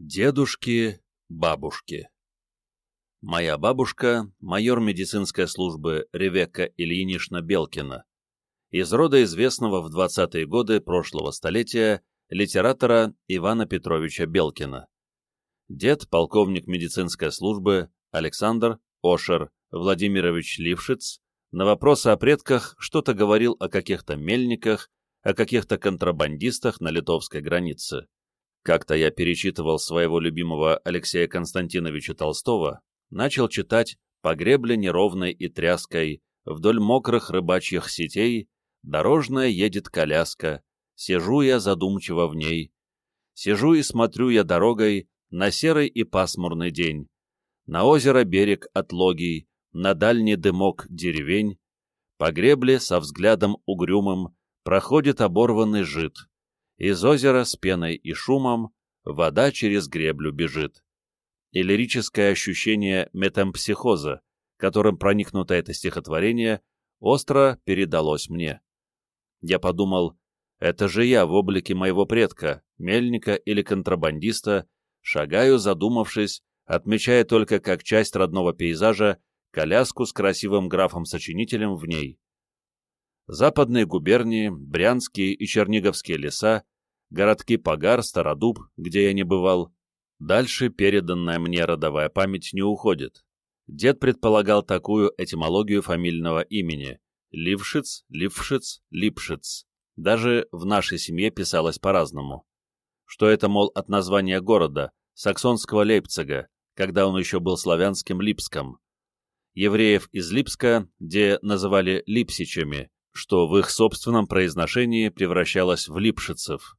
Дедушки, бабушки. Моя бабушка — майор медицинской службы Ревекка Ильинична Белкина. Из рода известного в 20-е годы прошлого столетия литератора Ивана Петровича Белкина. Дед, полковник медицинской службы Александр Ошер Владимирович Лившиц, на вопросы о предках что-то говорил о каких-то мельниках, о каких-то контрабандистах на литовской границе. Как-то я перечитывал своего любимого Алексея Константиновича Толстого, начал читать «По гребле неровной и тряской, вдоль мокрых рыбачьих сетей, дорожная едет коляска, сижу я задумчиво в ней. Сижу и смотрю я дорогой на серый и пасмурный день, на озеро берег отлогий, на дальний дымок деревень, по гребле со взглядом угрюмым проходит оборванный жид, из озера с пеной и шумом вода через греблю бежит. И лирическое ощущение метампсихоза, которым проникнуто это стихотворение, остро передалось мне. Я подумал, это же я в облике моего предка, мельника или контрабандиста, шагаю, задумавшись, отмечая только как часть родного пейзажа коляску с красивым графом-сочинителем в ней западные губернии, брянские и черниговские леса, городки Погар, Стародуб, где я не бывал. Дальше переданная мне родовая память не уходит. Дед предполагал такую этимологию фамильного имени – Лившиц, Лившиц, Липшиц. Даже в нашей семье писалось по-разному. Что это, мол, от названия города, саксонского Лейпцига, когда он еще был славянским Липском. Евреев из Липска, где называли Липсичами, что в их собственном произношении превращалось в липшицев.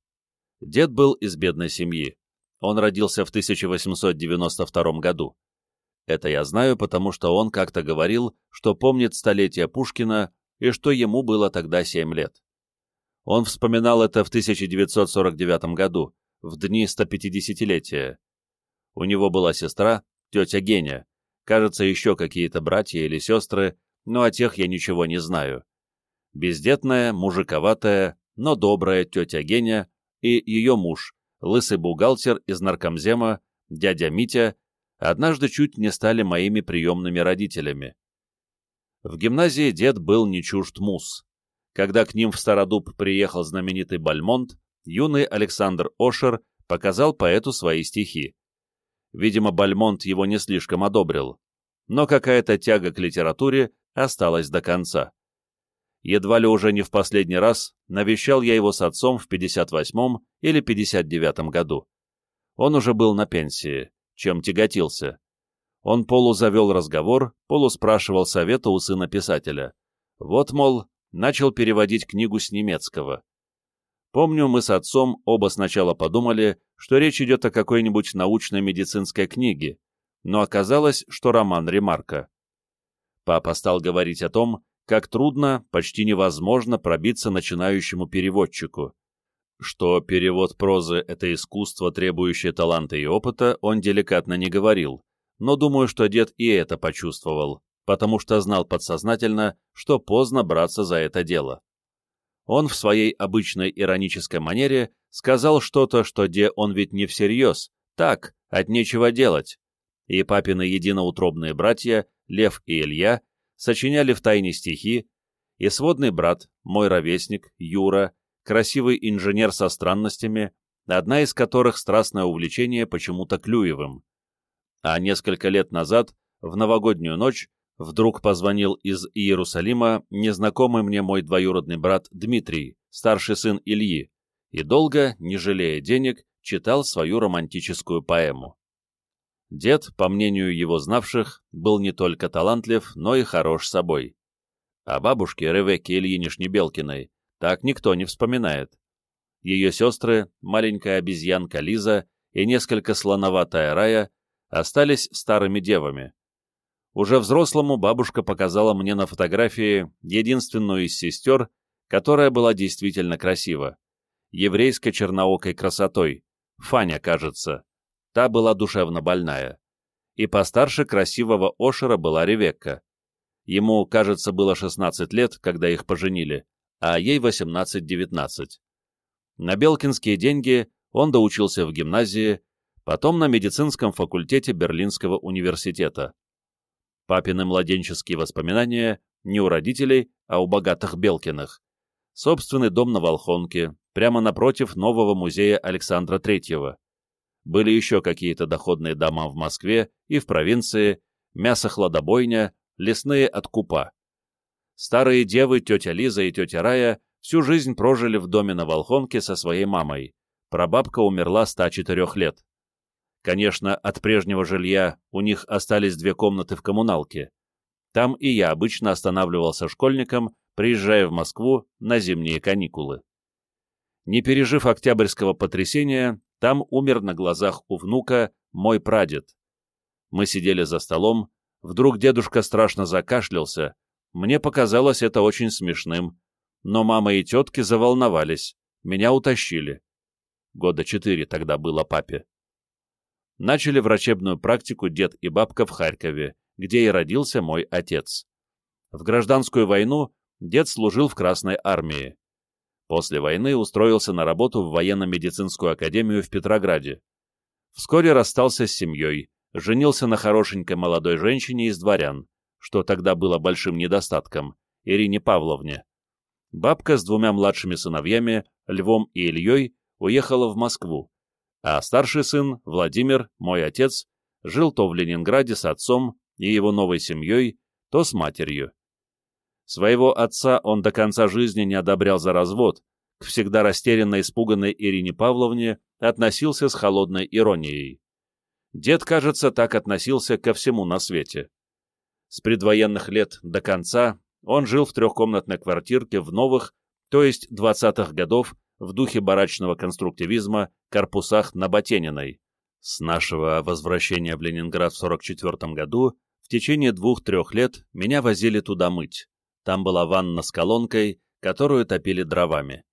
Дед был из бедной семьи. Он родился в 1892 году. Это я знаю, потому что он как-то говорил, что помнит столетие Пушкина и что ему было тогда 7 лет. Он вспоминал это в 1949 году, в дни 150-летия. У него была сестра, тетя Геня, кажется, еще какие-то братья или сестры, но о тех я ничего не знаю бездетная, мужиковатая, но добрая тетя Геня и ее муж, лысый бухгалтер из наркомзема, дядя Митя, однажды чуть не стали моими приемными родителями. В гимназии дед был не чужд мус. Когда к ним в Стародуб приехал знаменитый Бальмонт, юный Александр Ошер показал поэту свои стихи. Видимо, Бальмонт его не слишком одобрил, но какая-то тяга к литературе осталась до конца едва ли уже не в последний раз, навещал я его с отцом в 58-м или 59-м году. Он уже был на пенсии, чем тяготился. Он полузавел разговор, полуспрашивал совета у сына писателя. Вот, мол, начал переводить книгу с немецкого. Помню, мы с отцом оба сначала подумали, что речь идет о какой-нибудь научной медицинской книге, но оказалось, что роман Ремарка. Папа стал говорить о том, как трудно, почти невозможно пробиться начинающему переводчику. Что перевод прозы — это искусство, требующее таланта и опыта, он деликатно не говорил, но думаю, что дед и это почувствовал, потому что знал подсознательно, что поздно браться за это дело. Он в своей обычной иронической манере сказал что-то, что де он ведь не всерьез, так, от нечего делать. И папины единоутробные братья, Лев и Илья, сочиняли в тайне стихи, и сводный брат, мой ровесник, Юра, красивый инженер со странностями, одна из которых страстное увлечение почему-то Клюевым. А несколько лет назад, в новогоднюю ночь, вдруг позвонил из Иерусалима незнакомый мне мой двоюродный брат Дмитрий, старший сын Ильи, и долго, не жалея денег, читал свою романтическую поэму. Дед, по мнению его знавших, был не только талантлив, но и хорош собой. О бабушке Ревекке Ильинишне Белкиной так никто не вспоминает. Ее сестры, маленькая обезьянка Лиза и несколько слоноватая Рая, остались старыми девами. Уже взрослому бабушка показала мне на фотографии единственную из сестер, которая была действительно красива, еврейской черноокой красотой, Фаня, кажется. Та была душевно больная. И постарше красивого Ошера была Ревекка. Ему, кажется, было 16 лет, когда их поженили, а ей 18-19. На белкинские деньги он доучился в гимназии, потом на медицинском факультете Берлинского университета. Папины младенческие воспоминания не у родителей, а у богатых Белкиных. Собственный дом на Волхонке, прямо напротив нового музея Александра Третьего. Были еще какие-то доходные дома в Москве и в провинции, мясо-хладобойня, лесные откупа. Старые девы, тетя Лиза и тетя Рая, всю жизнь прожили в доме на Волхонке со своей мамой. Прабабка умерла 104 лет. Конечно, от прежнего жилья у них остались две комнаты в коммуналке. Там и я обычно останавливался школьником, приезжая в Москву на зимние каникулы. Не пережив Октябрьского потрясения, там умер на глазах у внука мой прадед. Мы сидели за столом, вдруг дедушка страшно закашлялся, мне показалось это очень смешным, но мама и тетки заволновались, меня утащили. Года четыре тогда было папе. Начали врачебную практику дед и бабка в Харькове, где и родился мой отец. В гражданскую войну дед служил в Красной армии. После войны устроился на работу в военно-медицинскую академию в Петрограде. Вскоре расстался с семьей, женился на хорошенькой молодой женщине из дворян, что тогда было большим недостатком, Ирине Павловне. Бабка с двумя младшими сыновьями, Львом и Ильей, уехала в Москву, а старший сын, Владимир, мой отец, жил то в Ленинграде с отцом и его новой семьей, то с матерью. Своего отца он до конца жизни не одобрял за развод, к всегда растерянно испуганной Ирине Павловне относился с холодной иронией. Дед, кажется, так относился ко всему на свете. С предвоенных лет до конца он жил в трехкомнатной квартирке в новых, то есть 20-х годов, в духе барачного конструктивизма, корпусах на Ботениной. С нашего возвращения в Ленинград в 44 году в течение двух-трех лет меня возили туда мыть. Там была ванна с колонкой, которую топили дровами.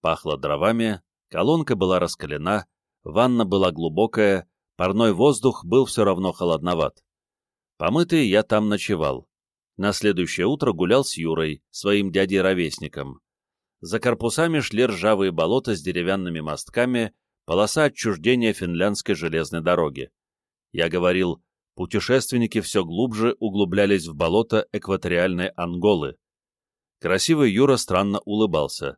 Пахло дровами, колонка была раскалена, ванна была глубокая, парной воздух был все равно холодноват. Помытый я там ночевал. На следующее утро гулял с Юрой, своим дядей-ровесником. За корпусами шли ржавые болота с деревянными мостками, полоса отчуждения финляндской железной дороги. Я говорил, путешественники все глубже углублялись в болото экваториальной Анголы. Красивый Юра странно улыбался.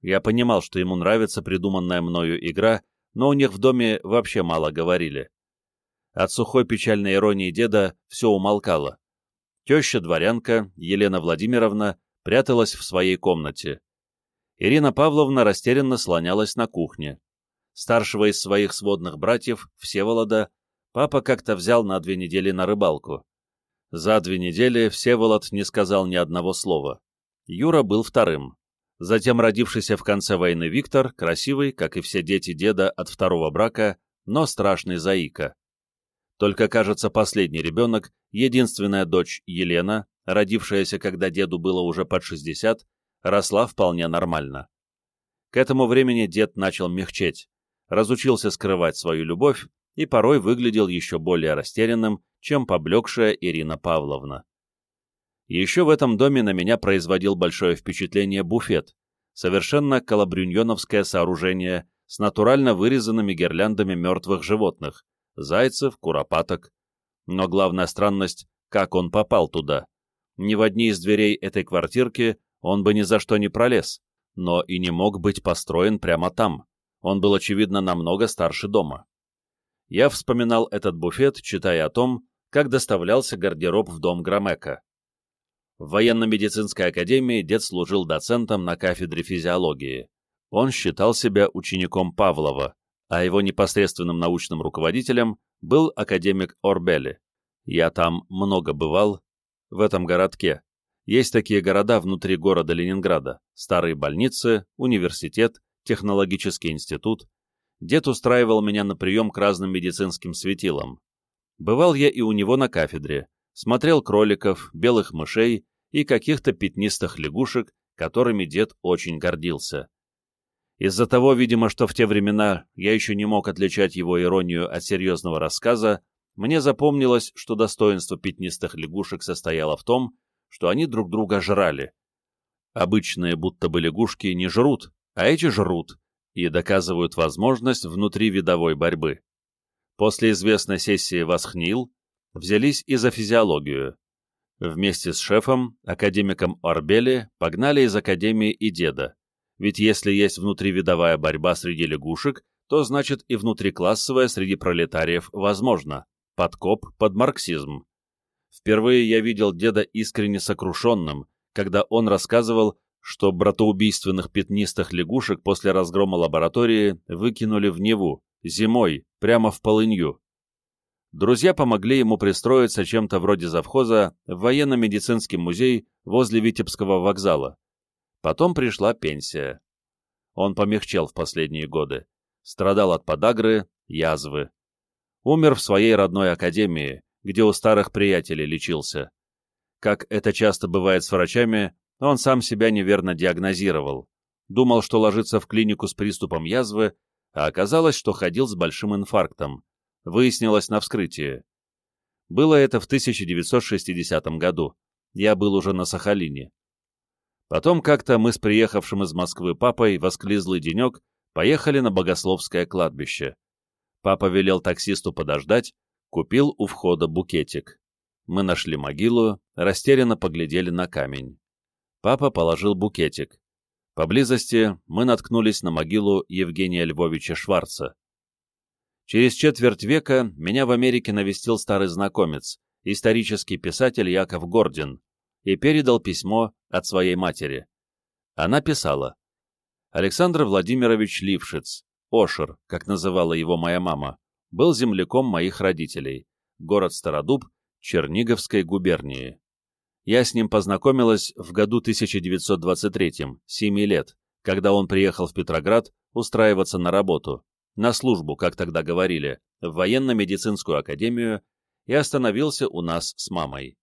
Я понимал, что ему нравится придуманная мною игра, но у них в доме вообще мало говорили. От сухой печальной иронии деда все умолкало. Теща-дворянка, Елена Владимировна, пряталась в своей комнате. Ирина Павловна растерянно слонялась на кухне. Старшего из своих сводных братьев, Всеволода, папа как-то взял на две недели на рыбалку. За две недели Всеволод не сказал ни одного слова. Юра был вторым. Затем родившийся в конце войны Виктор, красивый, как и все дети деда от второго брака, но страшный заика. Только, кажется, последний ребенок, единственная дочь Елена, родившаяся, когда деду было уже под 60, росла вполне нормально. К этому времени дед начал мягчеть, разучился скрывать свою любовь и порой выглядел еще более растерянным, чем поблекшая Ирина Павловна. Еще в этом доме на меня производил большое впечатление буфет, совершенно калабрюньоновское сооружение с натурально вырезанными гирляндами мертвых животных, зайцев, куропаток. Но главная странность, как он попал туда. Ни в одни из дверей этой квартирки он бы ни за что не пролез, но и не мог быть построен прямо там. Он был, очевидно, намного старше дома. Я вспоминал этот буфет, читая о том, как доставлялся гардероб в дом Громека. В военно-медицинской академии дед служил доцентом на кафедре физиологии. Он считал себя учеником Павлова, а его непосредственным научным руководителем был академик Орбели. Я там много бывал, в этом городке. Есть такие города внутри города Ленинграда, старые больницы, университет, технологический институт. Дед устраивал меня на прием к разным медицинским светилам. Бывал я и у него на кафедре, смотрел кроликов, белых мышей и каких-то пятнистых лягушек, которыми дед очень гордился. Из-за того, видимо, что в те времена я еще не мог отличать его иронию от серьезного рассказа, мне запомнилось, что достоинство пятнистых лягушек состояло в том, что они друг друга жрали. Обычные будто бы лягушки не жрут, а эти жрут и доказывают возможность внутривидовой борьбы. После известной сессии Восхнил взялись и за физиологию. Вместе с шефом, академиком Орбели, погнали из академии и деда. Ведь если есть внутривидовая борьба среди лягушек, то значит и внутриклассовая среди пролетариев возможно. Подкоп под марксизм. Впервые я видел деда искренне сокрушенным, когда он рассказывал, что братоубийственных пятнистых лягушек после разгрома лаборатории выкинули в Неву, зимой, прямо в полынью. Друзья помогли ему пристроиться чем-то вроде завхоза в военно-медицинский музей возле Витебского вокзала. Потом пришла пенсия. Он помягчел в последние годы. Страдал от подагры, язвы. Умер в своей родной академии, где у старых приятелей лечился. Как это часто бывает с врачами, он сам себя неверно диагнозировал. Думал, что ложится в клинику с приступом язвы, а оказалось, что ходил с большим инфарктом. Выяснилось на вскрытии. Было это в 1960 году. Я был уже на Сахалине. Потом как-то мы с приехавшим из Москвы папой в денек поехали на Богословское кладбище. Папа велел таксисту подождать, купил у входа букетик. Мы нашли могилу, растерянно поглядели на камень. Папа положил букетик. Поблизости мы наткнулись на могилу Евгения Львовича Шварца. Через четверть века меня в Америке навестил старый знакомец, исторический писатель Яков Гордин, и передал письмо от своей матери. Она писала. Александр Владимирович Лившиц, Ошер, как называла его моя мама, был земляком моих родителей, город Стародуб, Черниговской губернии. Я с ним познакомилась в году 1923, 7 лет, когда он приехал в Петроград устраиваться на работу, на службу, как тогда говорили, в военно-медицинскую академию и остановился у нас с мамой.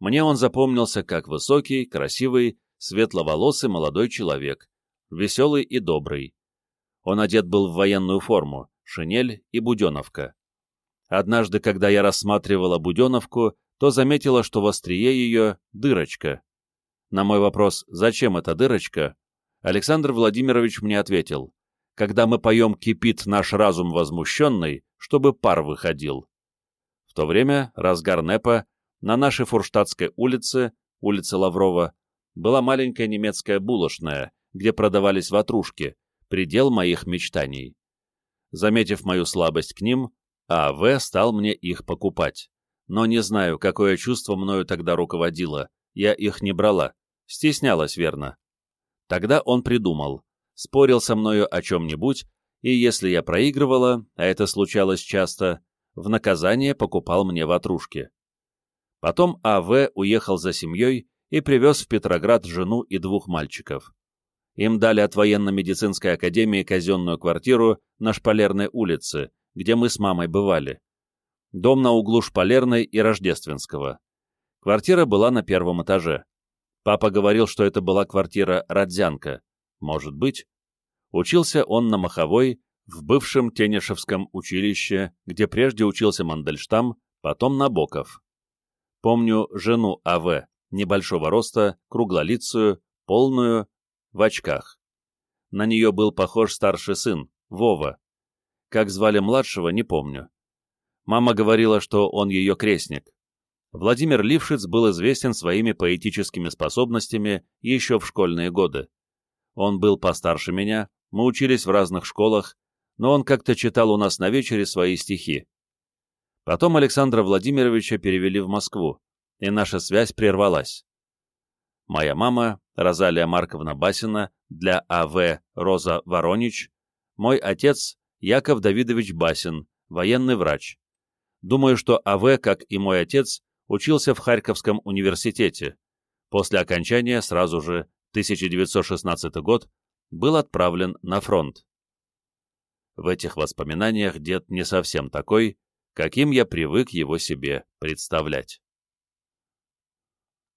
Мне он запомнился как высокий, красивый, светловолосый молодой человек, веселый и добрый. Он одет был в военную форму, шинель и буденовка. Однажды, когда я рассматривала буденовку, то заметила, что в острие ее дырочка. На мой вопрос «Зачем эта дырочка?» Александр Владимирович мне ответил «Когда мы поем «Кипит наш разум возмущенный», чтобы пар выходил». В то время, разгар НЭПа, на нашей Фурштадтской улице, улице Лаврова, была маленькая немецкая булочная, где продавались ватрушки, предел моих мечтаний. Заметив мою слабость к ним, А.В. стал мне их покупать. Но не знаю, какое чувство мною тогда руководило, я их не брала, стеснялась, верно. Тогда он придумал, спорил со мною о чем-нибудь, и если я проигрывала, а это случалось часто, в наказание покупал мне ватрушки. Потом А.В. уехал за семьей и привез в Петроград жену и двух мальчиков. Им дали от военно-медицинской академии казенную квартиру на Шпалерной улице, где мы с мамой бывали. Дом на углу Шпалерной и Рождественского. Квартира была на первом этаже. Папа говорил, что это была квартира Родзянка. Может быть. Учился он на Маховой, в бывшем Тенешевском училище, где прежде учился Мандельштам, потом Набоков. Помню жену А.В., небольшого роста, круглолицую, полную, в очках. На нее был похож старший сын, Вова. Как звали младшего, не помню. Мама говорила, что он ее крестник. Владимир Лившиц был известен своими поэтическими способностями еще в школьные годы. Он был постарше меня, мы учились в разных школах, но он как-то читал у нас на вечере свои стихи. Потом Александра Владимировича перевели в Москву, и наша связь прервалась. Моя мама, Розалия Марковна Басина, для А.В. Роза Воронич, мой отец Яков Давидович Басин, военный врач. Думаю, что А.В., как и мой отец, учился в Харьковском университете. После окончания, сразу же, 1916 год, был отправлен на фронт. В этих воспоминаниях дед не совсем такой, каким я привык его себе представлять.